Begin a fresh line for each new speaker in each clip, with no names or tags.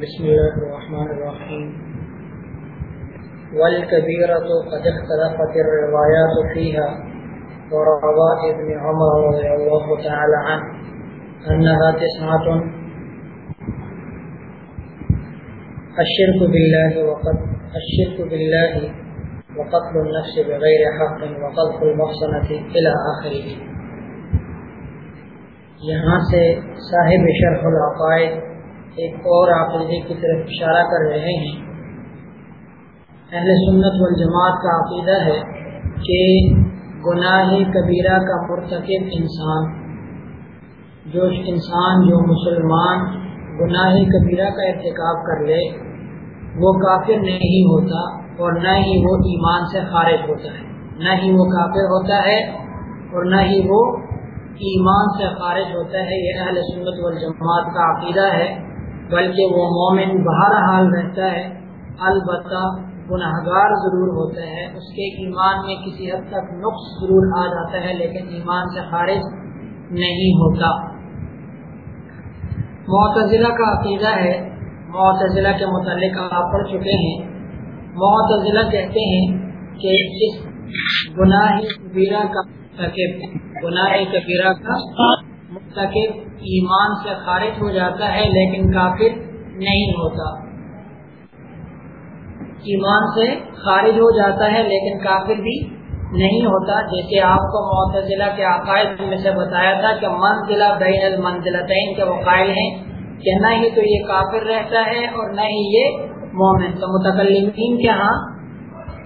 بسم الله الرحمن الرحيم. والكبيرة قد اختلفت الروايات فيها وروى ابن عمر رضي الله تعالى عنه أنها تسعة. الشرك بالله وقد الشرك بالله وقتل النفس بغير حق وقذف المحصنة إلى آخره. یہاں سے صاحب شرح العقائد ایک اور عقیدے کی طرف اشارہ کر رہے ہیں۔ اہل سنت والجماعت کا عقیدہ ہے کہ گناہ کبیرہ کا مرتکب انسان جو انسان جو مسلمان گناہ کبیرہ کا ارتکاب کر لے، وہ کافر نہیں ہوتا اور نہ ہی وہ ایمان سے خارج ہوتا ہے۔ نہ ہی وہ کافر ہوتا ہے اور نہ ہی وہ ایمان سے خارج ہوتا ہے، یہ اہل سنت والجماعت کا عقیدہ ہے، بلکہ وہ مومن بہر حال رہتا ہے، البتہ گناہ گار ضرور ہوتا ہے۔ اس کے ایمان میں کسی حد تک نقص ضرور آ جاتا ہے، لیکن ایمان سے خارج نہیں ہوتا۔ معتزلہ کا عقیدہ ہے، معتزلہ کے متعلق آپ پڑھ چکے ہیں۔ معتزلہ کہتے ہیں کہ اس گناہ کا گناہ کبیرہ کا مرتکب ایمان سے خارج ہو جاتا ہے، لیکن کافر نہیں ہوتا۔ ایمان سے خارج ہو جاتا ہے، لیکن کافر بھی نہیں ہوتا۔ جیسے آپ کو معتزلہ کے عقائد میں سے بتایا تھا کہ منزلہ بین المنزلتین کے وقائل ہیں۔ کہ نہ ہی تو یہ کافر رہتا ہے اور نہ ہی یہ مومن۔ تو متکلمین کے ہاں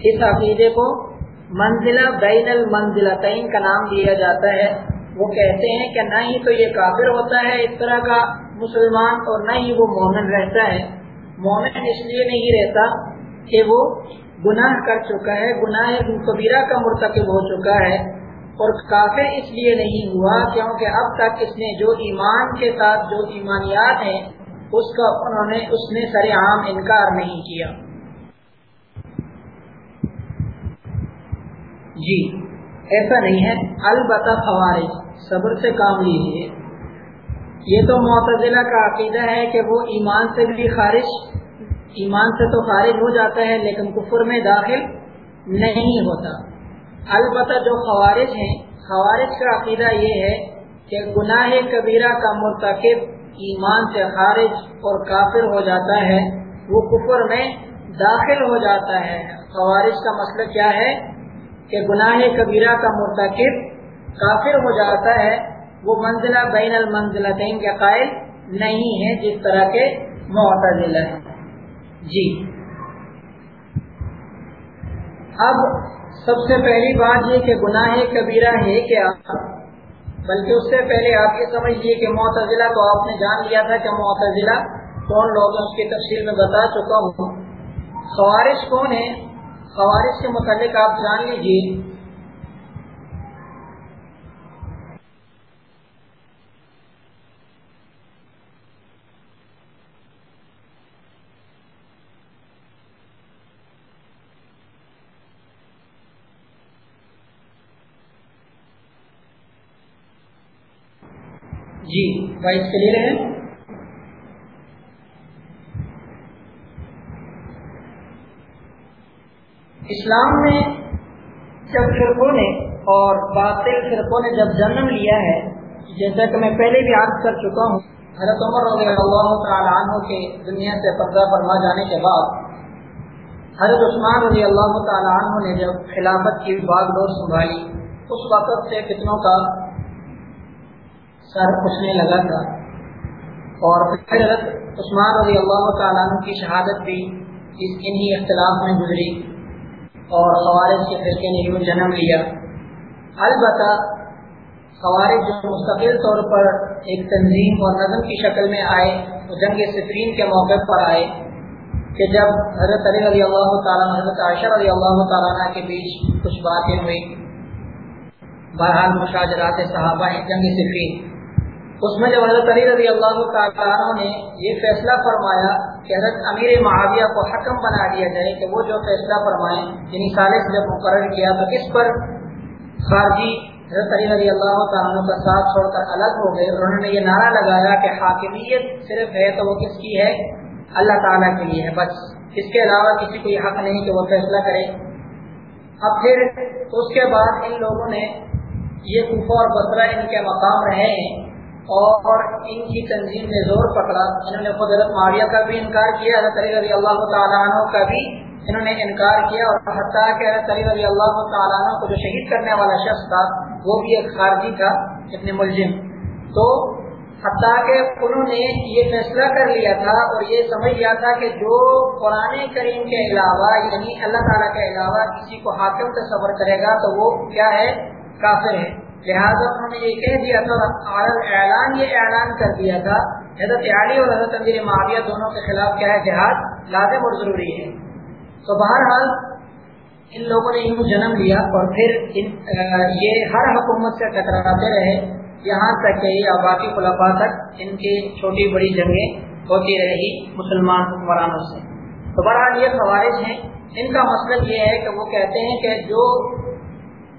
اس عقیدے کو منزلہ بین المنزلتین کا نام دیا جاتا ہے۔ وہ کہتے ہیں کہ نہ ہی تو یہ کافر ہوتا ہے اس طرح کا مسلمان اور نہ ہی وہ مومن رہتا ہے۔ مومن اس لیے نہیں رہتا کہ وہ گناہ کر چکا ہے، گناہ کبیرہ کا مرتکب ہو چکا ہے۔ اور کافر اس لیے نہیں ہوا کیونکہ اب تک اس نے جو ایمان کے ساتھ جو ایمانیات ہیں، اس کا انہوں نے، اس نے سر عام انکار نہیں کیا۔ جی ایسا نہیں ہے۔ البتہ فوارج صبر سے کام لیجیے یہ تو معتزلہ کا عقیدہ ہے کہ وہ ایمان سے بھی خارج، ایمان سے تو خارج ہو جاتا ہے، لیکن کفر میں داخل نہیں ہوتا۔ البتہ جو خوارج ہیں، خوارج کا عقیدہ یہ ہے کہ گناہ کبیرہ کا مرتکب ایمان سے خارج اور کافر ہو جاتا ہے، وہ کفر میں داخل ہو جاتا ہے۔ خوارج کا مسئلہ کیا ہے؟ کہ گناہ کبیرہ کا مرتکب کافر ہو جاتا ہے، وہ منزلہ بین المنزلتین کے قائل نہیں ہے جس طرح کے معتدل جی۔ اب سب سے پہلی بات یہ کہ گناہ کبیرہ ہے کیا؟ بلکہ اس سے پہلے آپ یہ سمجھیے کہ معتزلہ تو آپ نے جان لیا تھا کہ معتزلہ کون لوگ ہیں، اس کی تفصیل میں بتا چکا ہوں۔ خوارش کون ہے خوارش کے متعلق آپ جان لیجیے جی وائس کلیئر ہے اسلام میں جب فرقوں نے اور باطل فرقوں نے جب جنم لیا ہے، جیسا کہ میں پہلے بھی عرض کر چکا ہوں، حضرت عمر رضی اللہ تعالیٰ عنہ کے دنیا سے پردہ فرما جانے کے بعد، حضرت عثمان رضی اللہ تعالیٰ عنہ نے جب خلافت کی باغ ڈور سنبھالی، اس وقت سے کتنوں کا سر اٹھنے لگا تھا۔ اور پھر حضرت عثمان رضی اللہ تعالیٰ عنہ کی شہادت بھی اس انہی اختلاف میں گزری۔ اور خوارج کے فرقے نے یوں جنم لیا۔ البتہ خوارج جو مستقل طور پر ایک تنظیم اور نظم کی شکل میں آئے وہ جنگ صفرین کے موقع پر آئے کہ جب حضرت علی رضی اللہ تعالیٰ حضرت عائشہ رضی اللہ تعالیٰ کے بیچ کچھ باتیں ہوئی بہرحال مشاجرات صحابہ جنگ صفرین اس میں جب حضرت علی رضی اللہ تعالیٰ نے یہ فیصلہ فرمایا کہ حضرت امیر معاویہ کو حکم بنا دیا جائے کہ وہ جو فیصلہ فرمائیں یعنی سالس جب مقرر کیا، تو کس پر خارجی حضرت علی رضی اللہ تعالیٰ کا ساتھ چھوڑ کر الگ ہو گئے۔ اور انہوں نے یہ نعرہ لگایا کہ حاکمیت صرف ہے تو وہ کس کی ہے؟ اللہ تعالیٰ کے لیے ہے، بس۔ اس کے علاوہ کسی کو یہ حق نہیں کہ وہ فیصلہ کرے۔ اب پھر اس کے بعد ان لوگوں نے یہ کوفہ اور بسرا ان کے مقام رہے ہیں۔ اور ان کی تنظیم نے زور پکڑا۔ انہوں نے خود حضرت معاویہ کا بھی انکار کیا، حضرت علی رضی اللہ تعالیٰ عنہ کا بھی انہوں نے انکار کیا۔ اور حتیٰ کہ حضرت علی رضی اللہ تعالیٰ عنہ کو جو شہید کرنے والا شخص تھا، وہ بھی ایک خارجی تھا اتنے ملزم۔ تو حتیٰ کہ انہوں نے یہ فیصلہ کر لیا تھا اور یہ سمجھ لیا تھا کہ جو قرآن کریم کے علاوہ یعنی اللہ تعالیٰ کے علاوہ کسی کو حاکم تصور کرے گا، تو وہ کیا ہے؟ کافر ہے۔ لہٰذا انہوں نے یہ کہہ دیا تھا اعلان یہ اعلان کر دیا تھا۔ حضرت علی اور حضرت امیر معاویہ دونوں کے خلاف کیا ہے؟ جہاد لازم اور ضروری ہے۔ تو بہرحال ان لوگوں نے یوں جنم لیا اور پھر یہ ہر حکومت سے ٹکراتے رہے۔ یہاں تک کہ یا باقی خلفاء تک ان کی چھوٹی بڑی جنگیں ہوتی رہی مسلمان حکمرانوں سے۔ تو بہرحال یہ خوارج ہیں۔ ان کا مطلب یہ ہے کہ وہ کہتے ہیں کہ جو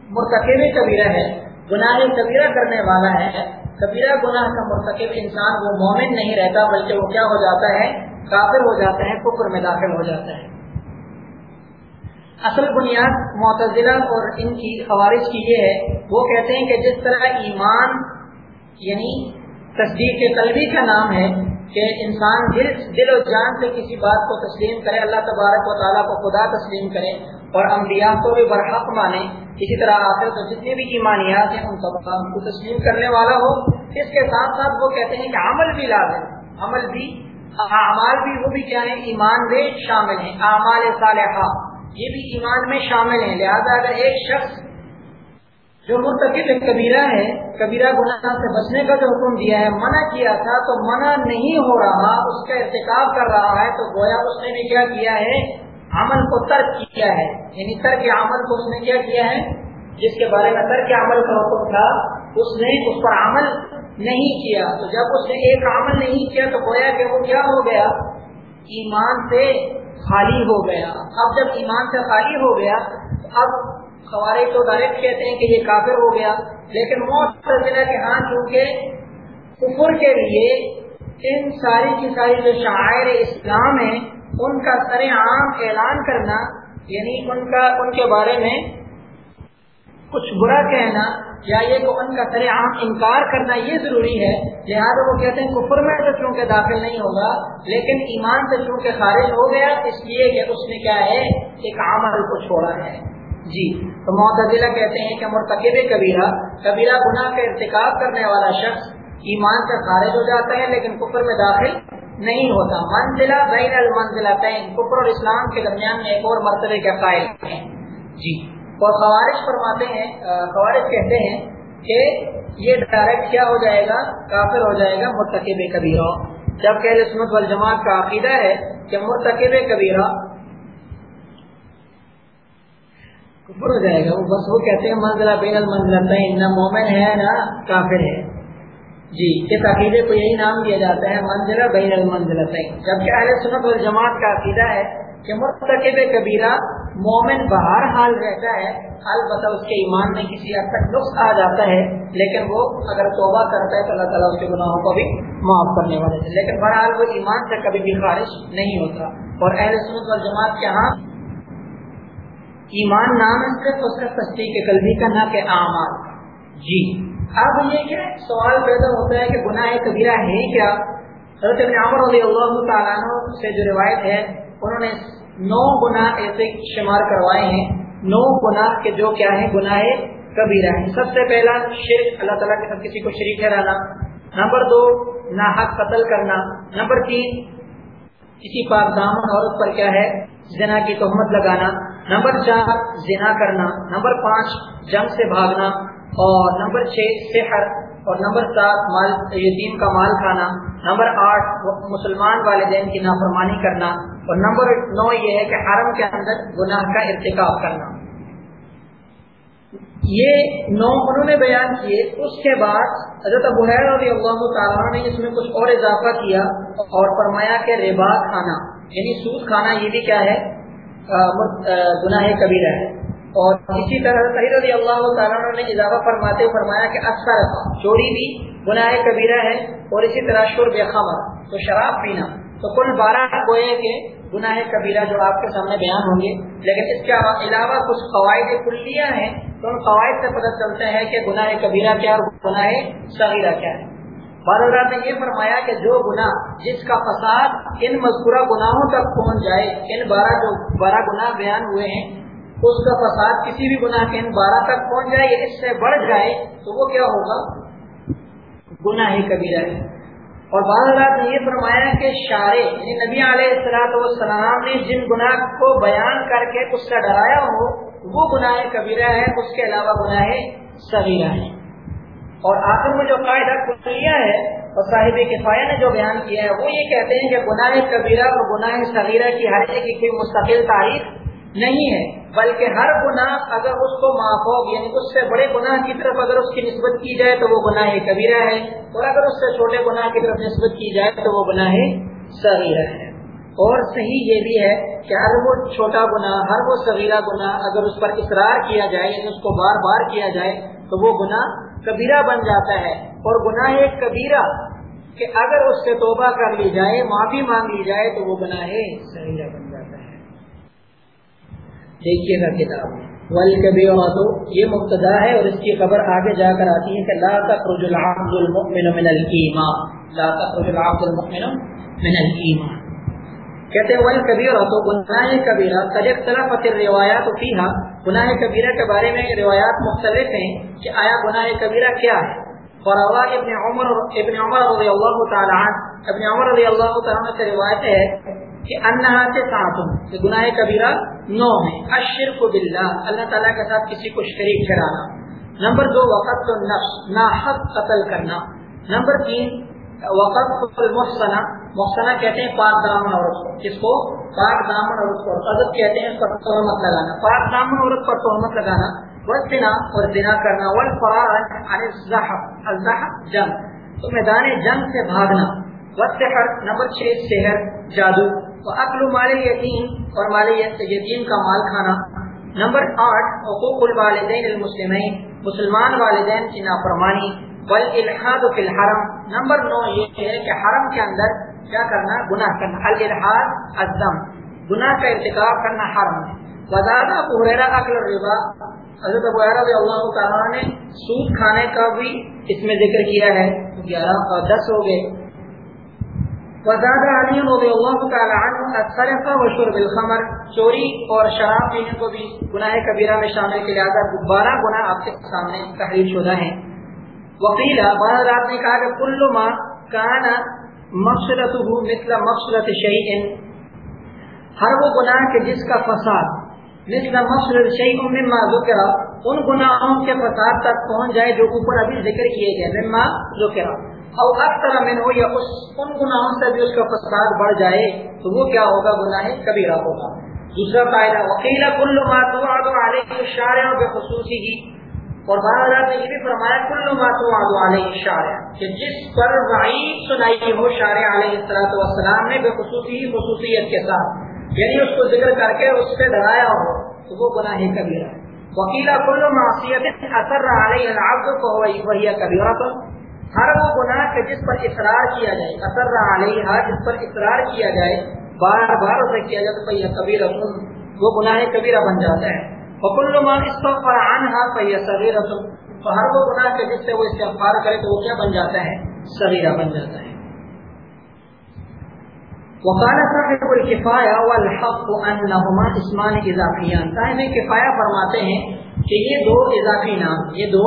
مرتکب کبیرہ ہے گناہ کبیرہ کرنے والا ہے، کبیرہ گناہ کا مرتکب انسان وہ مومن نہیں رہتا، بلکہ وہ کیا ہو جاتا ہے؟ کافر ہو جاتا ہے، کفر میں داخل ہو جاتا ہے۔ اصل بنیاد معتزلہ اور ان کی خوارش کی یہ ہے، وہ کہتے ہیں کہ جس طرح ایمان یعنی تصدیق قلبی کا نام ہے، کہ انسان دل دل و جان سے کسی بات کو تسلیم کرے، اللہ تبارک و تعالیٰ کو خدا تسلیم کرے اور انبیاء کو بھی برحق مانے اسی طرح آخر تو جتنے بھی ایمانیات ہیں، ان تمام کو تسلیم کرنے والا ہو۔ اس کے ساتھ ساتھ وہ کہتے ہیں کہ عمل بھی لازم عمل بھی، اعمال بھی، وہ بھی کیا ہے ایمان میں شامل ہیں۔ اعمال صالحہ، یہ بھی ایمان میں شامل ہیں۔ لہذا اگر ایک شخص جو مرتکب کبیرہ ہے، کبیرہ گناہ سے بچنے کا جو حکم دیا ہے، منع کیا تھا تو منع نہیں ہو رہا، اس کا ارتکاب کر رہا ہے، تو گویا اس نے بھی کیا کیا ہے؟ عمل کو ترک کیا ہے یعنی ترک عمل کو اس نے کیا کیا ہے؟ جس کے بارے میں ترک عمل کا حکم تھا، اس نے اس پر عمل نہیں کیا۔ تو جب اس نے ایک عمل نہیں کیا، تو گویا کہ وہ کیا ہو گیا؟ ایمان سے خالی ہو گیا۔ اب جب ایمان سے خالی ہو گیا اب سوارے تو ڈائریکٹ کہتے ہیں کہ یہ کافر ہو گیا۔ لیکن موت کے ہاں چونکہ کفر کے لیے ان ساری کی ساری جو شاعر اسلام ہیں ان کا سر عام اعلان کرنا یعنی ان کا، ان کے بارے میں کچھ برا کہنا یا یہ ان کا سر عام انکار کرنا یہ ضروری ہے۔ لہٰذا وہ کہتے ہیں کفر میں تو چونکہ داخل نہیں ہوگا، لیکن ایمان سے چونکہ خارج ہو گیا، اس لیے کہ اس نے کیا ہے، ایک عمل کو چھوڑا ہے۔ جی تو معتدلہ کہتے ہیں کہ مرتکب کبیرہ کبیرہ گناہ کا ارتکاب کرنے والا شخص ایمان سے خارج ہو جاتا ہے، لیکن کفر میں داخل نہیں ہوتا۔ منزلہ بین المنزلہ کفر اور اسلام کے درمیان میں ایک اور مرتبے کے قائل ہیں۔ جی۔ اور خوارش فرماتے ہیں خوارش کہتے ہیں کہ یہ ڈائریکٹ کیا ہو جائے گا؟ کافر ہو جائے گا، مرتکب کبیرہ۔ جبکہ رسمت والجماعت کا عقیدہ ہے کہ مرتکب کبیرہ کفر ہو جائے گا، وہ بس وہ کہتے ہیں منزلہ بین المنزلہ نہ مومن ہے، نہ کافر ہے۔ جی اس عقیدے کو یہی نام دیا جاتا ہے منزلہ بین المنزلہ جبکہ اہل سنت والجماعت کا عقیدہ ہے کہ مرتکب کبیرہ مومن بہر حال رہتا ہے، البتہ اس کے ایمان میں کسی حد تک نقص آ جاتا ہے، لیکن وہ اگر توبہ کرتا ہے تو اللہ تعالیٰ اس کے گناہوں کو بھی معاف کرنے والے تھے لیکن بہرحال وہ ایمان سے کبھی بھی خارج نہیں ہوتا۔ اور اہل سنت والجماعت کے ہاں ایمان نام ہے صرف اس کا تصدیق قلبی کا نہ کہ اعمال۔ جی۔ اب یہ کہ سوال پیدا ہوتا ہے کہ گناہ کبیرہ ہے کیا؟ حضرت ابن عمر رضی اللہ تعالیٰ سے جو روایت ہے، انہوں نے نو گناہ ایسے شمار کروائے ہیں۔ نو گناہ کے جو کیا ہے گناہ کبیرہ ہے سب سے پہلا شرک اللہ تعالیٰ کے ساتھ کسی کو شریک ٹھہرانا نمبر دو، ناحق قتل کرنا۔ نمبر تین، کسی پاک دامن عورت پر کیا ہے، زنا کی تہمت لگانا۔ نمبر چار، زنا کرنا۔ نمبر پانچ، جنگ سے بھاگنا۔ اور نمبر چھ سحر اور نمبر سات، مال، یتیم کا مال کھانا، نمبر آٹھ، مسلمان والدین کی نافرمانی کرنا، اور نمبر نو یہ ہے کہ حرم کے اندر گناہ کا ارتکاب کرنا۔ یہ نو انہوں نے بیان کیے، اس کے بعد حضرت بحیر رضی اللہ تعالیٰ نے اس میں کچھ اور اضافہ کیا اور فرمایا کہ ربا کھانا یعنی سود کھانا، یہ بھی کیا ہے؟ گناہ کبیرہ ہے۔ اور اسی طرح سعید رضی اللہ تعالیٰ نے اضافہ فرماتے فرمایا کہ اکثر چوری بھی گناہ کبیرہ ہے اور اسی طرح شرب خمر، تو شراب پینا، تو کل بارہ گوئے کے گناہ کبیرہ جو آپ کے سامنے بیان ہوں گے، لیکن اس کے علاوہ کچھ قواعد کلیاں ہیں، تو ان قواعد سے پتہ چلتا ہے کہ گناہ کبیرہ کیا اور گناہ صغیرہ کیا ہے۔ بارہ نے یہ فرمایا کہ جو گناہ جس کا فساد ان مذکورہ گناہوں تک پہنچ جائے، ان بارہ جو بارہ گناہ بیان ہوئے ہیں اس کا فساد کسی بھی گناہ کے بارہ تک پہنچ جائے یا اس سے بڑھ جائے، تو وہ کیا ہوگا؟ گناہ کبیرہ ہے اور بعض رات نے یہ فرمایا کہ شارے یعنی نبی علیہ السلاط والسلام نے جن گناہ کو بیان کر کے اس کا ڈرایا ہو، وہ گناہ کبیرہ ہے اس کے علاوہ گناہ صغیرہ ہے اور آخر میں جو قاعدہ کلیہ ہے اور صاحب کفایہ نے جو بیان کیا ہے، وہ یہ کہتے ہیں کہ گناہ کبیرہ اور گناہ صغیرہ کی ہر ایک کی مستقل تاریخ نہیں ہے، بلکہ ہر گناہ اگر اس کو معاف ہو یعنی اس سے بڑے گناہ کی طرف اگر اس کی نسبت کی جائے تو وہ گناہ کبیرہ ہے، اور اگر اس سے چھوٹے گناہ کی طرف نسبت کی جائے تو وہ گناہ صغیرہ ہے۔ اور صحیح یہ بھی ہے کہ ہر وہ چھوٹا گناہ، ہر وہ صغیرہ گناہ اگر اس پر اصرار کیا جائے یعنی اس کو بار بار کیا جائے، تو وہ گناہ کبیرہ بن جاتا ہے۔ اور گناہ کبیرہ کہ اگر اس سے توبہ کر لی جائے، معافی مانگ لی جائے، تو وہ گناہ صغیرہ بن جاتا ہے۔ دیکھیے گا کتاب۔ ول کبھی یہ مبتدا ہے اور اس کی خبر آگے جا کر آتی ہے کہ لا تخرج العبد المؤمن من الایمان۔ لا تخرج العبد المؤمن من الایمان۔ کہتے ہیں ول کبیرہ تو گناہ کبیرہ، قد اختلفت الروایات فیہا۔ گناہ کبیرہ کے بارے میں روایات مختلف ہیں کہ آیا گناہ کبیرہ کیا ہے۔ فروا ابن عمر ابن عمر رضی اللہ تعالی عنہ، ابن عمر رضی اللہ تعالی عنہ سے روایت ہے کہ انہا سے ساتھ کہ گناہ کبیرہ نو ہے اشرف باللہ، اللہ تعالیٰ کے ساتھ کسی کو شریک ٹھہرانا نمبر دو، وقت تو نفس ناحق قتل کرنا۔ نمبر تین، وقت المحسنہ۔ محسنہ کہتے ہیں پاک دامن عورت کو۔ کس کو؟ پاک دامن عورت کو۔ عزت کہتے ہیں اس پر تہمت لگانا۔ پاک دامن عورت پر تہمت لگانا۔ وزنا اور زنا کرنا۔ والفرار عن الزحف الزحف جنگ۔ تو میدان جنگ سے بھاگنا۔ وسحر نمبر چھ، سحر، جادو۔ عقل مال یتیم اور مال یتیم کا مال کھانا. نمبر آٹھ، حقوق الوالدین المسلمین، مسلمان والدین کی نافرمانی بل الحاد فی الحرم. نمبر نو یہ ہے کہ حرم کے اندر کیا کرنا؟ گناہ کرنا. الحاد ازم گناہ کا ارتکاب کرنا حرم ہے. وزادہ بحریرہ عقل الربا. حضرت ابو رضی اللہ تعالیٰ نے سود کھانے کا بھی اس میں ذکر کیا ہے. گیارہ اور دس ہو گئے. وزاد علی رضی اللہ تعالی عنہ السرقہ و شرب الخمر، چوری اور شراب پینے کو بھی گناہ کبیرہ میں شامل کے لہذا بارہ گناہ آپ کے سامنے تحریر شدہ ہیں۔ وکیل بعض رات نے کہا کہ کل ما کان مقصرته مثل مقصرت شیء ہر وہ گناہ کے جس کا فساد، مثل مقصرت شیء مما ذکر، ان گناہوں کے فساد تک پہنچ جائے جو اوپر ابھی ذکر کیے گئے، مما ذکر۔ اور اکثر میں ہو یا اس ان گناہوں سے بھی اس کا فساد بڑھ جائے تو وہ کیا ہوگا؟ گناہ کبیرہ ہوگا۔ دوسرا قاعدہ وکیلا کل ماتو آدو علیہ اشارے بے خصوصی ہی۔ اور بارہ ہزار نے یہ بھی فرمایا، کل ماتو آدو علیہ اشارے کہ جس پر وعید سنائی ہو شار علیہ السلاۃ والسلام نے بے خصوصی خصوصیت کے ساتھ یعنی اس کو ذکر کر کے اس سے ڈرایا ہو، تو وہ گناہ کبیرہ۔ وکیلا کل معصیت اثر علیہ العبد کو وہی کبیرہ۔ تو ہر وہ گناہ کے جس پر اصرار کیا جائے اثر علیہ جس پر اصرار کیا جائے، بار بار اسے کیا جائے تو یہ کبیر وہ گناہ کبیرہ بن جاتا ہے۔ حکل مان اس پر آن ہا پہ صغیر تو ہر وہ گناہ کے جس سے وہ استغفار کرے تو وہ کیا بن جاتا ہے؟ صغیرہ بن جاتا ہے۔ وقال صاحب الکفایہ والحق انہما اسمان اضافیان صاحب کفایہ فرماتے ہیں کہ یہ دو اضافی نام، یہ دو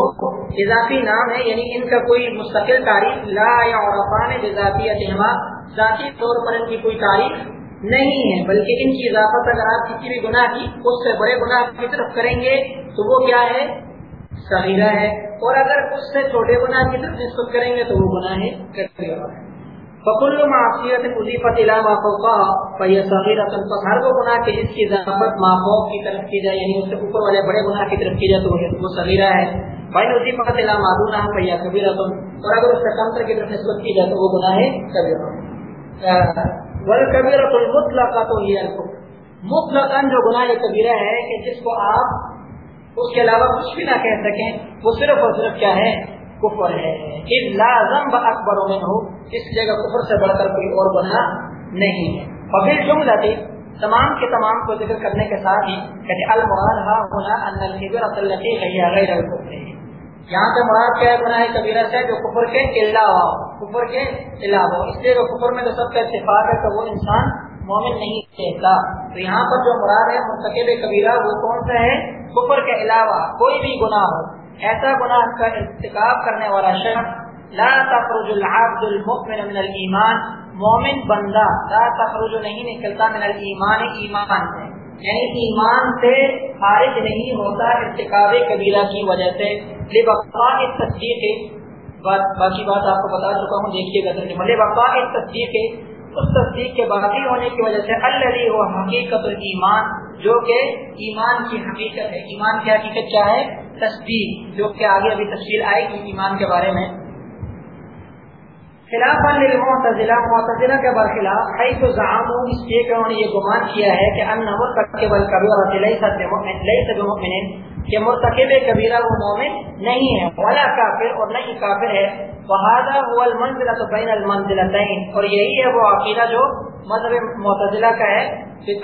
اضافی نام ہے یعنی ان کا کوئی مستقل تاریخ لا یا عرفان ذاتی طور پر ان کی کوئی تاریخ نہیں ہے، بلکہ ان کی اضافت اگر آپ کسی بھی گناہ کی، اس سے بڑے گناہ کی طرف کریں گے تو وہ کیا ہے؟ صغیرہ ہے، اور اگر اس سے چھوٹے گناہ کی طرف نسبت کریں گے تو وہ گناہ ہے۔ فکل معافیت اضیفت علامہ فوقا فہی صغیرہ پس ہر وہ گناہ کے جس کی اضافت معفوق کی طرف کی جائے یعنی اس سے اوپر والے بڑے گناہ کی طرف کی جائے تو وہ صغیرہ ہے۔ بھائی اضیفت علامہ معدونہ فہی کبیرہ اور اگر اس سے کمتر کی طرف نسبت کی جائے تو وہ گناہ ہے کبیرہ۔ والکبیرہ المطلقہ تو یہ مطلقاً جو گناہ کبیرہ ہے کہ جس کو آپ اس کے علاوہ کچھ بھی نہ کہہ سکیں، وہ صرف اور صرف کیا ہے؟ کفر ہے۔ لازم اکبر ہو اس جگہ کفر سے بڑھ کر کوئی اور گناہ نہیں ہے۔ اور پھر جملہ تھی تمام کے تمام کو ذکر کرنے کے ساتھ ہی کہتے المراد ہا ہونا غیر یہاں پہ مراد کیا ہے؟ گناہ کبیرہ سے جو کفر کے علاوہ کفر کے علاوہ اس لیے کفر میں تو سب کا اتفاق ہے کہ وہ انسان مومن نہیں کہتا۔ تو یہاں پر جو مراد ہے مرتکب کبیرہ، وہ کون سا ہے؟ کفر کے علاوہ، کوئی بھی گناہ ہو۔ ایسا گناہ کا ارتکاب کرنے والا شخص، لا تخرج العبد المؤمن من الایمان، مومن بندہ لا تخرج نہیں نکلتا من الایمان، ایمان سے. یعنی ایمان سے خارج نہیں ہوتا ارتکاب کبیرہ کی وجہ سے. لبقاء تصدیق باقی بات آپ کو بتا چکا ہوں، دیکھیے گا لبقاء تصدیق اس تصدیق کے باقی ہونے کی وجہ سے اللہ وہ حقیقت المان جو کہ ایمان کی حقیقت ہے. ایمان کی حقیقت کیا ہے؟ تصدیق جو کہ آگے ابھی تفصیل آئے گی ایمان کے بارے میں خلاف معتزلہ معتزلہ کے برخلاف ہے تو زعام اس لیے کہ انہوں نے یہ گمان کیا ہے کہ ان نمر کے بل کبھی اور کہ مرتکب کبیرہ وہ مومن نہیں ہے. ولا کافر اور نہیں کافر ہے. بہادا هو المنزلۃ بین المنزلتین. اور یہی ہے وہ عقیدہ جو مذہب معتزلہ کا ہے.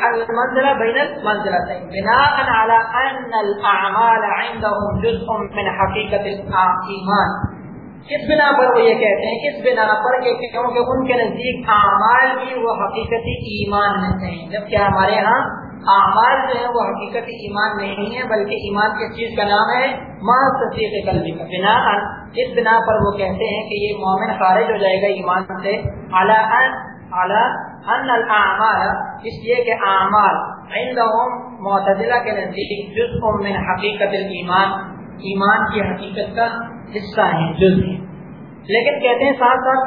المنزلہ بین المنزلتین. بناء على ان الاعمال عندهم جزء من حقیقت الايمان کس بنا پر وہ یہ کہتے ہیں. کس بنا پر کہ کیونکہ ان کے نزدیک اعمال بھی وہ حقیقتی ایمان میں ہیں. جبکہ ہمارے ہاں اعمال جو ہے وہ حقیقت ایمان نہیں ہے بلکہ ایمان کس چیز کا نام ہے ماں تصدیق قلبی کا بنا اس بنا پر وہ کہتے ہیں کہ یہ مومن خارج ہو جائے گا ایمان سے۔ اعلیٰ اعلیٰ ان الاعمال، اس لیے کہ اعمال عندهم معتدلہ کے نزدیک جزء من حقیقت ایمان ایمان کی حقیقت کا حصہ ہیں جز ہیں لیکن کہتے ہیں ساتھ ساتھ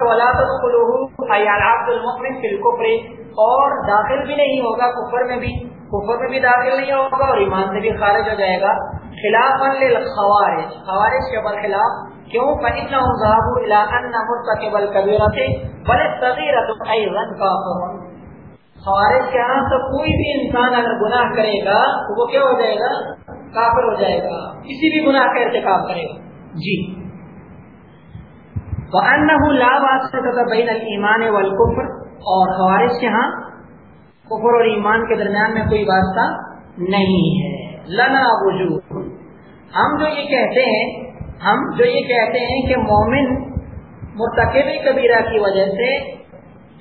اور داخل بھی نہیں ہوگا، کفر میں بھی۔ کفر میں بھی داخل نہیں ہوگا اور ایمان سے بھی خارج ہو جائے گا۔ خلاف خوارج خوارج کے برخلاف کیوں؟ پنجنا مرتکبل کبیرہ سے بڑے تغیرت کا خوارج کے یہاں تو کوئی بھی انسان اگر گناہ کرے گا، تو وہ کیا ہو جائے گا؟ کافر ہو جائے گا۔ کسی بھی گناہ کا ارتکاب کرے گا۔ جی۔ لا واسطہ بین المان والکفر اور خوارش کے ہاں کفر اور ایمان کے درمیان میں کوئی واسطہ نہیں ہے۔ لنا وجود ہم جو یہ کہتے ہیں، ہم جو یہ کہتے ہیں کہ مومن مرتکب کبیرہ کی وجہ سے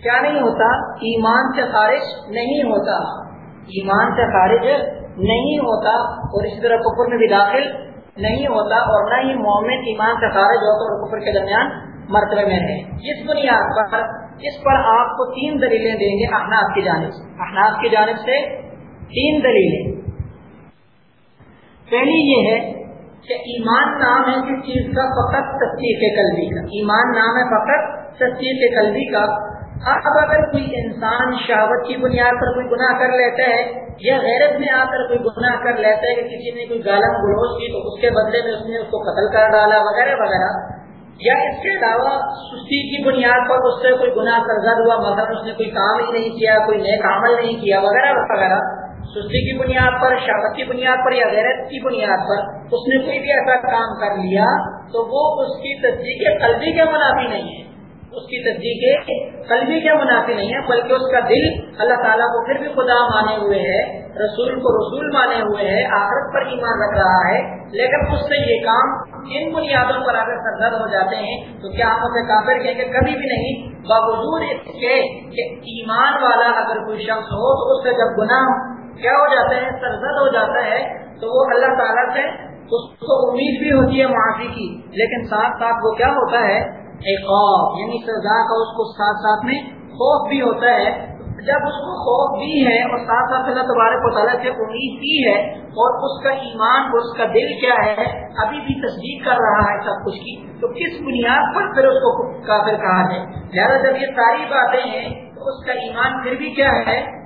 کیا نہیں ہوتا؟ ایمان سے خارج نہیں ہوتا۔ ایمان سے خارج نہیں ہوتا اور اس طرح کفر میں بھی داخل نہیں ہوتا اور نہ ہی مومن ایمان سے خارج ہوتا اور کفر کے درمیان مرتبے میں ہے اس بنیاد پر اس پر آپ کو تین دلیلیں دیں گے احناف کی جانب سے۔ احناف کی جانب سے تین دلیلیں۔ پہلی یہ ہے کہ ایمان نام ہے کس چیز کا؟ فقط تصدیق قلبی کا۔ ایمان نام ہے فقط تصدیق قلبی کا۔ اب اگر کوئی انسان شہوت کی بنیاد پر کوئی گناہ کر لیتا ہے یا غیرت میں آ کر کوئی گناہ کر لیتا ہے کہ کسی نے کوئی گالم گلوچ کی تو اس کے بدلے میں اس نے اس کو قتل کر ڈالا وغیرہ وغیرہ یا اس کے علاوہ سستی کی بنیاد پر اس سے کوئی گناہ سرزد ہوا، مثلا اس نے کوئی کام ہی نہیں کیا، کوئی نیک عمل نہیں کیا، وغیرہ وغیرہ۔ سستی کی بنیاد پر شہوت کی بنیاد پر یا غیرت کی بنیاد پر اس نے کوئی بھی ایسا کام کر لیا تو وہ اس کی تصدیق قلبی کے منافی نہیں ہے۔ اس کی تصدیق قلبی کے منافع نہیں ہے بلکہ اس کا دل اللہ تعالیٰ کو پھر بھی خدا مانے ہوئے ہے، رسول کو رسول مانے ہوئے ہے، آخرت پر ایمان رکھ رہا ہے۔ لیکن اس سے یہ کام ان بنیادوں پر اگر سرزد ہو جاتے ہیں، تو کیا ہم اسے کافر کہیں کہ کبھی بھی نہیں۔ باوجود اس کے کہ ایمان والا اگر کوئی شخص ہو، تو اس سے جب گناہ کیا ہو جاتا ہے، سرزد ہو جاتا ہے، تو وہ اللہ تعالیٰ سے اس کو امید بھی ہوتی ہے معافی کی۔ لیکن ساتھ ساتھ وہ کیا ہوتا ہے؟ خوف یعنی سزا کا اس کو ساتھ ساتھ میں خوف بھی ہوتا ہے۔ جب اس کو خوف بھی ہے اور ساتھ ساتھ اللہ تبارک و تعالیٰ سے امید بھی ہے اور اس کا ایمان اور اس کا دل کیا ہے، ابھی بھی تصدیق کر رہا ہے سب کچھ کی، تو کس بنیاد پر پھر اس کو کافر کہا ہے لہٰذا جب یہ ساری باتیں ہیں تو اس کا ایمان پھر بھی کیا ہے؟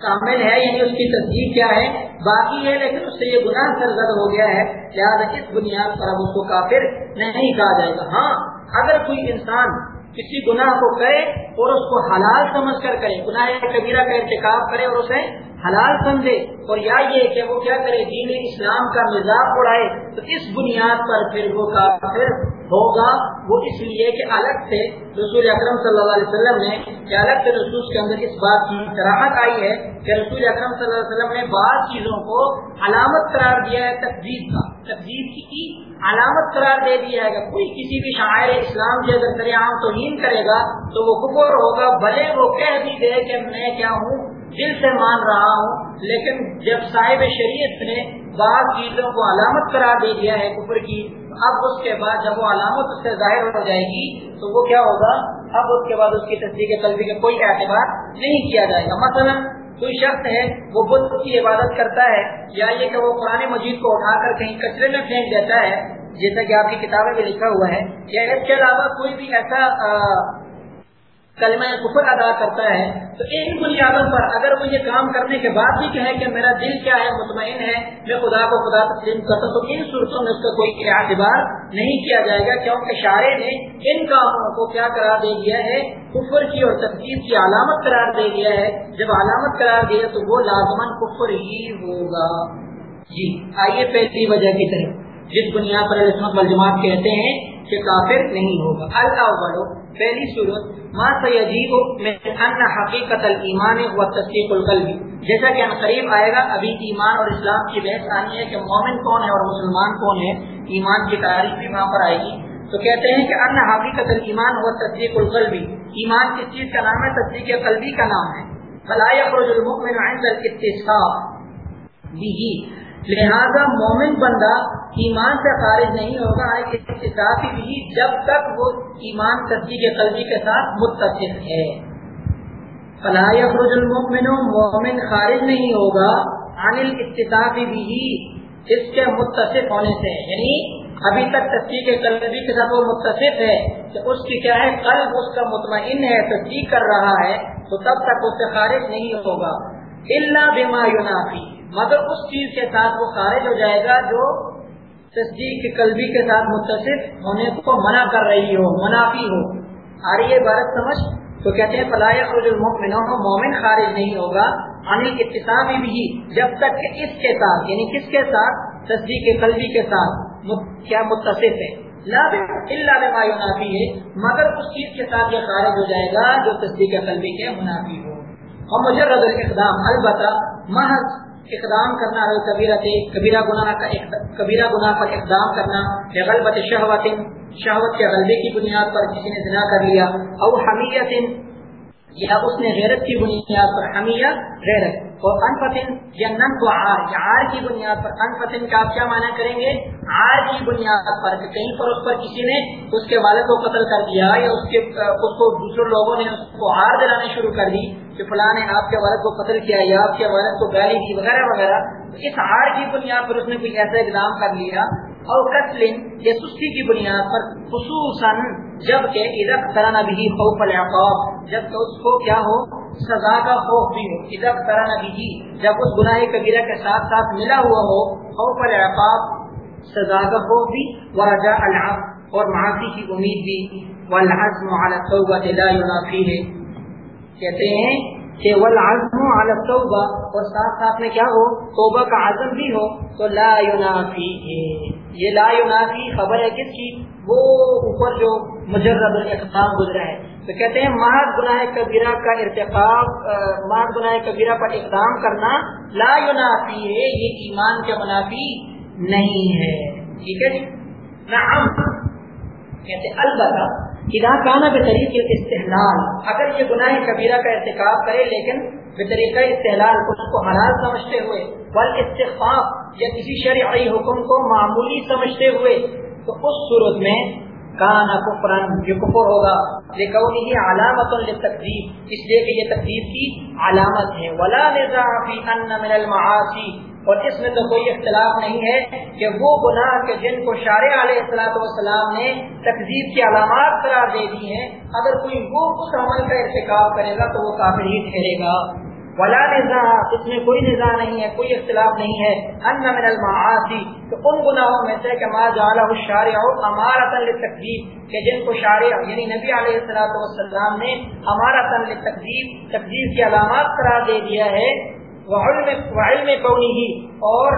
کامل ہے یعنی اس کی تصدیق کیا ہے؟ باقی ہے، لیکن اس سے یہ گناہ سرزد ہو گیا ہے لہٰذا اس بنیاد پر اب اس کو کافر نہیں کہا جائے گا۔ ہاں اگر کوئی انسان کسی گناہ کو کرے اور اس کو حلال سمجھ کر کرے، گناہ کبیرہ کا ارتکاب کرے اور اسے حلال سمجھے، اور یا یہ کہ وہ کیا کرے، دین اسلام کا مزاق اڑائے، تو اس بنیاد پر پھر وہ کافر ہوگا، وہ اس لیے کہ الگ سے رسول اکرم صلی اللہ علیہ وسلم نے کہ الگ سے رسول کے اندر اس بات کی سراہت آئی ہے کہ رسول اکرم صلی اللہ علیہ وسلم نے بعض چیزوں کو علامت قرار دیا ہے تقدیب کا۔ تقدیب کی علامت قرار دے دیا ہے۔ کہ کوئی کسی بھی شاعر اسلام کی اگر عام توہین کرے گا تو وہ کفر ہوگا، بھلے وہ کہہ بھی دے کہ میں کیا ہوں، دل سے مان رہا ہوں۔ لیکن جب صاحب شریعت نے بعض چیزوں کو علامت قرار دے دیا ہے کفر کی اب اس کے بعد جب وہ علامت اس سے ظاہر ہو جائے گی، تو وہ کیا ہوگا؟ اب اس کے بعد اس کی تصدیق قلبی کا کوئی اعتبار نہیں کیا جائے گا۔ مثلا کوئی شخص ہے، وہ بدھ کی عبادت کرتا ہے، یا یہ کہ وہ قرآن مجید کو اٹھا کر کہیں کچرے میں پھینک دیتا ہے، جیسا کہ آپ کی کتابیں میں لکھا ہوا ہے۔ یا اس کے علاوہ کوئی بھی ایسا کلمہ کفر ادا کرتا ہے، تو ان بنیادوں پر اگر وہ یہ کام کرنے کے بعد بھی کہے کہ میرا دل کیا ہے، مطمئن ہے، میں خدا کو خدا تسلیم کرتا ہوں، تو ان صورتوں میں اس کا کوئی اعتبار نہیں کیا جائے گا، کیونکہ شاعر نے ان کاموں کو کیا قرار دے دیا ہے، کفر کی اور تقسیم کی علامت قرار دے دیا ہے۔ جب علامت قرار دیا تو وہ لازمن کفر ہی ہوگا۔ جی آئیے پہلی وجہ کی طرف۔ جس بنیاد پر عصمت والجماعت کہتے ہیں کہ کافر نہیں ہوگا۔ اللہ پہلی صورت، ما سیجیب من ان حقیقت الایمان و تصدیق القلبی جیسا کہ ہم قریب آئے گا، ابھی ایمان اور اسلام کی بحث آنی ہے کہ مومن کون ہے اور مسلمان کون ہے۔ ایمان کی تعریف بھی وہاں پر آئے گی۔ تو کہتے ہیں کہ ان حقیقت الایمان و تصدیق القلبی ایمان کس چیز کا نام ہے؟ تصدیق قلبی کا نام ہے۔ فلا يخرج المؤمن عند الاتصاف به لہذا مومن بندہ ایمان سے خارج نہیں ہوگا اتفاقی بھی جب تک وہ ایمان تصدیق قلبی کے ساتھ متصف ہے۔ فلاح افروج المؤمن، مومن خارج نہیں ہوگا۔ عن الاتفاقی بھی اس کے متصف ہونے سے یعنی ابھی تک تصدیق قلبی کے ساتھ وہ متصف ہے کہ اس کی کیا ہے، قلب اس کا مطمئن ہے، تصدیق کر رہا ہے، تو تب تک اس سے خارج نہیں ہوگا۔ اللہ بما ينافی مگر اس چیز کے ساتھ وہ خارج ہو جائے گا جو تصدیق قلبی کے ساتھ متصف ہونے کو منع کر رہی ہو، منافی ہو۔ آ رہی ہے بھارت سمجھ؟ تو کہتے ہیں فلاح خرج المؤمن مومن خارج نہیں ہوگا۔ انل بھی جب تک کہ اس کے ساتھ یعنی کس کے ساتھ؟ تصدیق قلبی کے ساتھ کیا متصف ہے۔ اللہ ہے، مگر اس چیز کے ساتھ یہ خارج ہو جائے گا جو تصدیق قلبی کے منافی ہو۔ اور مجرد اقدام البتہ محض اقدام کرنا ہے کبیرہ گناہ کا کبیرہ گناہ پر اقدام کرنا غلبت شہوت شہوت کے غلبے کی بنیاد پر کسی نے زنا کر لیا، او حمیت یا اس نے غیرت کی بنیاد پر حمیہ، غیرت، اور انفتن، یا نن کو آر یا آر کی بنیاد پر انفتن کا آپ کیا معنی کریں گے؟ آر کی بنیاد پر، کہ کہیں پر اس پر کسی نے اس کے والد کو قتل کر دیا، یا اس کے، اس کو دوسرے لوگوں نے اس کو ہار دلانے شروع کر دی کہ فلاں نے آپ کے والد کو قتل کیا یا آپ کے والد کو گالی دی وغیرہ وغیرہ اس ہار کی بنیاد پر اس نے کوئی ایسا اقدام کر لیا اور قتل یا سستی کی بنیاد پر، خصوصاً جبکہ ادب کرنا بھی خوف العقاب، جبکہ اس کو کیا ہو، سزا کا خوف بھی ہو۔ ادب کرنا بھی جب اس گناہ کبیرہ کے ساتھ ساتھ ملا ہوا ہو، خوف العقاب، سزا کا خوف بھی ورجا العب اور معافی کی امید بھی۔ والعزم على التوبة لا ينافيه۔ کہتے ہیں کہ والعزم على التوبہ اور ساتھ ساتھ میں کیا ہو؟ توبہ کا عزم بھی ہو، تو لا ينافی یہ لا ينافی خبر ہے کس کی؟ وہ اوپر جو مجرد الاقدام گزرا ہے۔ تو کہتے ہیں محض گناہ کبیرہ کا ارتقاب محض گناہ کبیرہ پر اقدام کرنا لا ينافی ہے، یہ ایمان کے منافی نہیں ہے۔ ٹھیک ہے جی؟ نعم۔ کہتے البتہ اذا کانا بطریق استحلال اگر یہ گناہ کبیرہ کا ارتکاب کرے، لیکن بطریقہ استحلال اس کو حلال سمجھتے ہوئے بل استخفاف یا کسی شرعی حکم کو معمولی سمجھتے ہوئے، تو اس صورت میں کانا کفرن یہ کفر ہوگا لیکن یہ علامت للتقدیب اس لیے کہ یہ تقدیب کی علامت ہے، ولا نزاع فی ان من المعاصی اور اس میں تو کوئی اختلاف نہیں ہے کہ وہ گناہ کے جن کو شارع علیہ السلاۃ والسلام نے تقزیب کی علامات قرار دے دی ہیں، اگر کوئی وہ اس عمل کا ارتکاب کرے گا تو وہ کافر ہی ٹھہرے گا۔ ولا نظا اس میں کوئی نظا نہیں ہے، کوئی اختلاف نہیں ہے۔ ان من المعاصی، تو ان گناہوں میں سے کہ ما جعلہ الشارع امارۃ للتکذیب، کہ جن کو شارع یعنی نبی علیہ الصلوۃ والسلام نے امارۃ للتکذیب، تکذیب کی علامات قرار دے دیا ہے۔ وعلم کونی ہی اور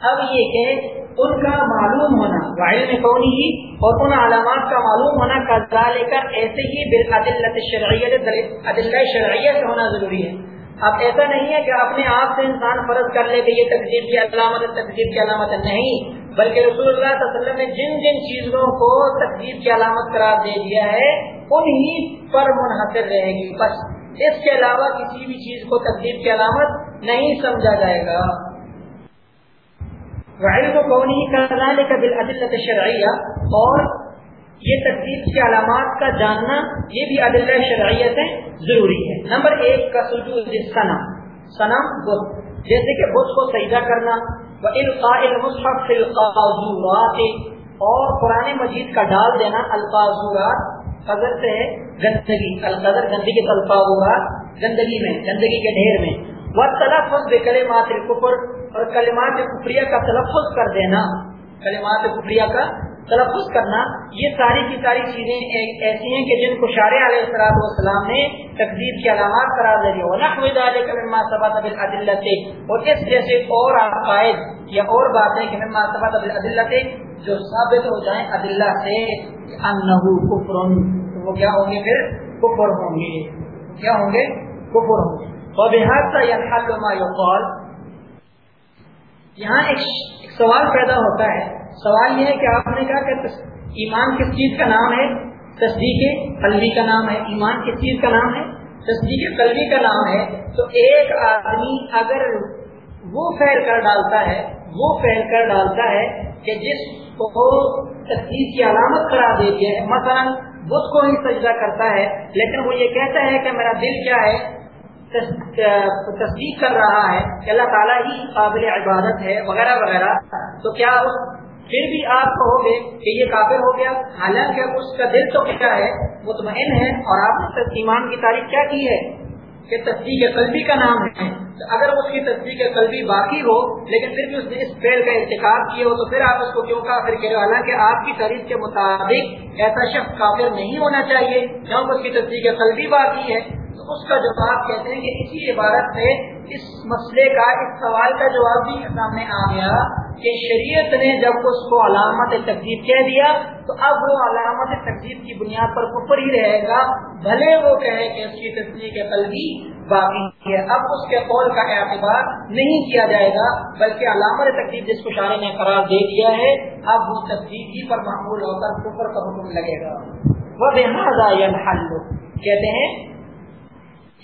اب یہ کہ ان کا معلوم ہونا، وعلم کونی ہی اور ان علامات کا معلوم ہونا کا لے کر ایسے ہی بالعدلت شرعیت عدلہ شرعیہ سے ہونا ضروری ہے۔ اب ایسا نہیں ہے کہ اپنے آپ سے انسان فرض کر لے کہ یہ تقسیم کی علامت تقسیم کی علامت نہیں، بلکہ رسول اللہ صلی اللہ علیہ وسلم نے جن جن چیزوں کو تقسیم کی علامت قرار دے دیا ہے، انہی پر منحصر رہے گی، بس۔ اس کے علاوہ کسی بھی چیز کو تقسیم کی علامت نہیں سمجھا جائے گا۔ شرعیہ اور یہ تقسیم کی علامات کا جاننا، یہ بھی عدل شرعیت ہے ضروری ہے۔ نمبر ایک کا سجود سنم سنم بت، جیسے کہ بت کو سجدہ کرنا۔ اور قرآن مجید کا ڈال دینا الفاظورات قدر سے گندگی، القدر گندگی الفاظورات گندگی میں، گندگی کے ڈھیر میں۔ وہ تلفظ بے کلمات کفر اور کلمات کفریہ کا تلفظ کر دینا۔ کلمات کفریہ کا تلفظ کرنا، یہ ساری کی ساری چیزیں ایسی ہیں کہ جن کو شار علیہ السلام والسلام نے تقدیر کی علامات قرار دے دی۔ اور اس جیسے اور عقائد یا اور باتیں کہ مما ثبت بالعدلت جو ثابت ہو جائیں عدلہ سے انہو کفر وہ کیا ہوں گے پھر؟ کفر ہوں گے۔ کیا ہوں گے؟ کفر ہوں گے۔ وبہذا ينحل ما يقال۔ یہاں ایک سوال پیدا ہوتا ہے۔ سوال یہ ہے کہ آپ نے کہا کہ ایمان کس چیز کا نام ہے؟ تصدیق قلبی کا نام ہے۔ ایمان کس چیز کا نام ہے؟ تصدیق قلبی کا نام ہے۔ تو ایک آدمی اگر وہ پھیل کر ڈالتا ہے، وہ پھیل کر ڈالتا ہے کہ جس کو تصدیق کی علامت قرار دیتی ہے، مثلا بدھ کو ہی سجدہ کرتا ہے، لیکن وہ یہ کہتا ہے کہ میرا دل کیا ہے؟ تصدیق کر رہا ہے کہ اللہ تعالیٰ ہی قابل عبادت ہے، وغیرہ وغیرہ۔ تو کیا پھر بھی آپ کہو گے کہ یہ کافر ہو گیا؟ حالانکہ اس کا دل تو کیا ہے؟ مطمئن ہے، اور آپ نے ایمان کی تاریخ کیا کی ہے؟ کہ تصدیق قلبی کا نام ہے۔ اگر اس کی تصدیق قلبی باقی ہو، لیکن پھر بھی اس نے اس فیل کا انتخاب کیا ہو، تو پھر آپ اس کو کیوں کافر کہہ رہے حالانکہ آپ کی تاریخ کے مطابق ایسا شخص کافر نہیں ہونا چاہیے جب اس کی تصدیق قلبی باقی ہے۔ تو اس کا جواب کہتے ہیں کہ اسی عبارت سے اس مسئلے کا، اس سوال کا جواب بھی سامنے آ گیا کہ شریعت نے جب اس کو علامت تقدیب کہہ دیا، تو اب وہ علامت تقدیب کی بنیاد پر اوپر ہی رہے گا، بھلے وہ کہے کہ اس کی تصدیق قلبی باقی ہے۔ اب اس کے قول کا اعتبار نہیں کیا جائے گا، بلکہ علامت تقدیب جس کو شاعری نے قرار دے دیا ہے، اب وہ تصدیق ہی پر معمول ہو کر اوپر کا حکم لگے گا۔ وہ لہٰذا کہتے ہیں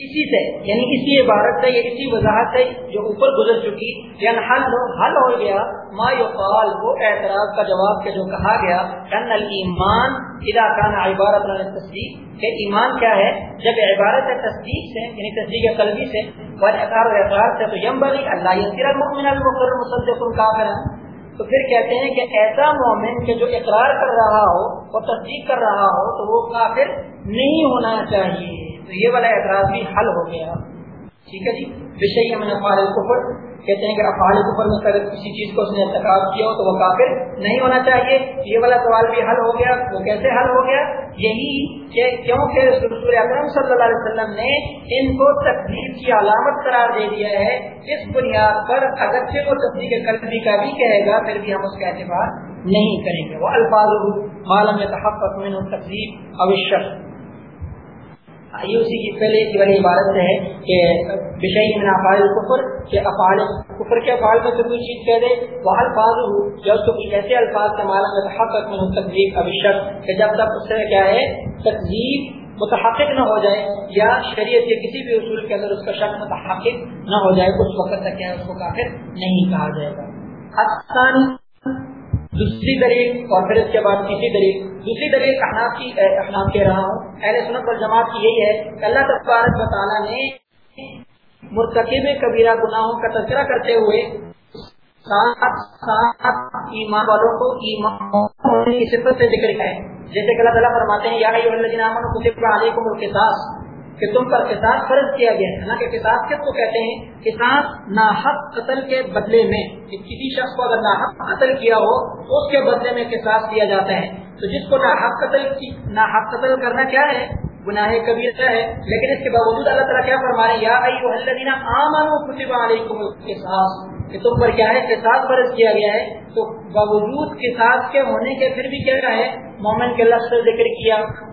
اسی سے یعنی اسی عبارت سے یا اسی وضاحت سے جو اوپر گزر چکی یعنی حل ہو حل ہو گیا، ما یقال، وہ اعتراض کا جواب کے جو کہا گیا، ان الایمان اذا كان عبارت عن التصدیق کہ ایمان کیا ہے؟ جب عبارت ہے تصدیق سے یعنی تصدیق قلبی سے، اور اقرار و اقرار سے، تو ينبغي اللہ يصير المؤمن المقر مصدق کافر تو پھر کہتے ہیں کہ ایسا مومن کہ جو اقرار کر رہا ہو اور تصدیق کر رہا ہو، تو وہ کافر نہیں ہونا چاہیے۔ تو یہ والا اعتراض بھی حل ہو گیا۔ ٹھیک ہے جی؟ وشے میں افعال کفر کہتے ہیں کہ افعال کفر میں اگر کسی چیز کو اس نے انتخاب کیا ہو تو وہ کافر نہیں ہونا چاہیے۔ یہ والا سوال بھی حل ہو گیا۔ وہ کیسے حل ہو گیا؟ یہی کہ کیونکہ رسول اکرم صلی اللہ علیہ وسلم نے ان کو تقدیر کی علامت قرار دے دیا ہے۔ اس بنیاد پر اگرچہ وہ تصدیق قلبی کا بھی کہے گا، پھر بھی ہم اس کا اعتبار نہیں کریں گے۔ وہ الفاظ معلوم تحفظ تقسیم اوشک یہ اسی کی پہلے کی والی عبارت ہے کہ بشئی من افعال الکفر، کہ افعال کفر کے افعال میں سے کوئی چیز کہہ دے وہ الفاظ ہو جب تو کچھ ایسے الفاظ کے مالا میں تحقق میں تقریب اب شک، کہ جب تک اس سے کیا ہے تقریب متحقق نہ ہو جائے، یا شریعت کے کسی بھی اصول کے اندر اس کا شک متحقق نہ ہو جائے، اس وقت تک کیا اس کو کافر نہیں کہا جائے گا۔ دوسری دلیل اور پھر اس کے بعد تیسری دلیل. دوسری دلیل احناف کی احناف کہہ رہا ہوں. اہل سنت والجماعت کی یہی ہے کہ اللہ تبارک و تعالیٰ نے مرتکب کبیرہ گناہوں کا تذکرہ کرتے ہوئے ساتھ ساتھ ایمان والوں کو ایمان کی صفت سے ذکر ہے۔ جیسے کہ اللہ تعالیٰ فرماتے ہیں، یا علیکم القصاص۔ کہ تم پر قصاص فرض کیا گیا ہے۔ حالانکہ قصاص کس کو کہتے ہیں؟ قصاص ناحق قتل کے بدلے میں۔ کسی شخص کو اگر ناحق قتل کیا ہو، تو اس کے بدلے میں قصاص دیا جاتا ہے۔ تو جس کو ناحق قتل کی ناحق قتل کرنا کیا ہے؟ گناہ کبیرہ ہے۔ لیکن اس کے باوجود اللہ تعالیٰ کیا فرما رہے یا ایوہ الذین آمنوا کتب علیکم القصاص۔ کہ تم پر کیا ہے؟ قصاص برس کیا گیا ہے۔ تو باوجود قصاص کے ہونے کے پھر بھی کیا ہے؟ مومن کے لفظ ذکر کیا۔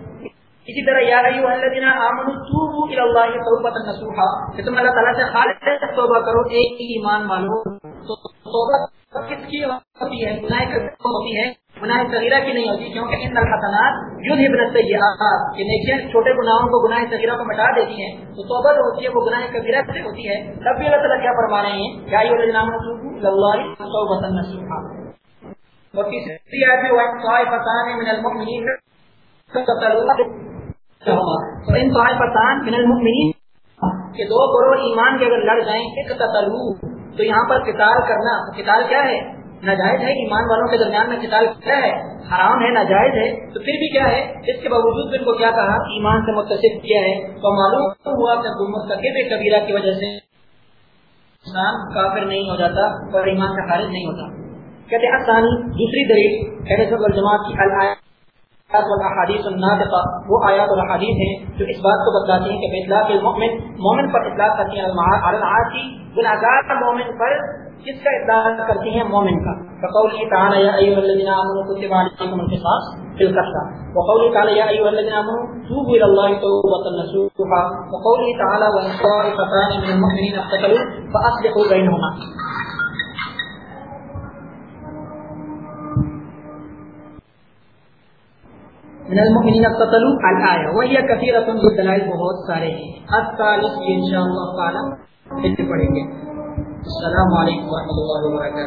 اسی طرح یا ایوہ الذین آمنوا توبوا الی اللہ توبۃ نصوحا کہ تم اللہ تعالیٰ سے خالص توبہ کرو، ایک ہی ایمان والو۔ تو توبہ کس کی ہوتی ہے؟ گناہ کی ہوتی ہے، گناہ صغیرہ کی نہیں ہوتی، کیونکہ ان الحسنات یوں ہی برستے کہ نیکیاں چھوٹے گناہوں کو گناہ صغیرہ کو مٹا دیتی ہیں۔ تو توبہ جو ہوتی ہے، وہ گناہ کبیرہ سے ہوتی ہے۔ تب بھی اللہ تعالیٰ کیا فرما رہے ہیں؟ کیا یہ نام توبۃ نصوحا۔ اور تیسری آیت میں وہ طائفتان من المؤمنین ان طائفتان من المؤمنین کہ دو گروہ ایمان کے اگر لڑ جائیں ایک تطلو تو یہاں پر قتال کرنا، قتال کیا ہے؟ ناجائز ہے ایمان والوں کے درمیان میں قتال کیا ہے؟ حرام ہے، ناجائز ہے، تو پھر بھی کیا ہے؟ اس کے باوجود بھی ان کو کیا کہا؟ ایمان سے متصف کیا ہے۔ تو معلوم ہوا کہ مرتکب کبیرہ کی وجہ سے انسان کافر نہیں ہو جاتا اور ایمان سے خارج نہیں ہوتا۔ کہتے ہیں آسانی دوسری دلیل جماعت کی الآیات والحادیث الناطقہ، وہ آیات اور ہیں جو اس بات کو بتلاتی ہیں کہ اطلاق المؤمن، مومن پر اطلاق کرتی ہیں العاصی گناہگار مومن پر کس کا اطلاق کرتی ہیں مومن کا؟ فقول تعالی یا ایھا الذین آمنوا کتب علیکم القصاص فی القتل وقول تعالی یا ایھا الذین آمنوا، توبوا الی اللہ توبۃ نصوحا۔ وقول تعالی وان طائفتان من المؤمنین اقتتلوا فاصلحوا بینهما من المؤمنین قتلوا الايه وهي كثيره بالدلائل، بہت سارے ہیں. الثالث انشاءاللہ تعالی، پھر پڑھیں گے. السلام علیکم ورحمۃ اللہ وبرکاتہ.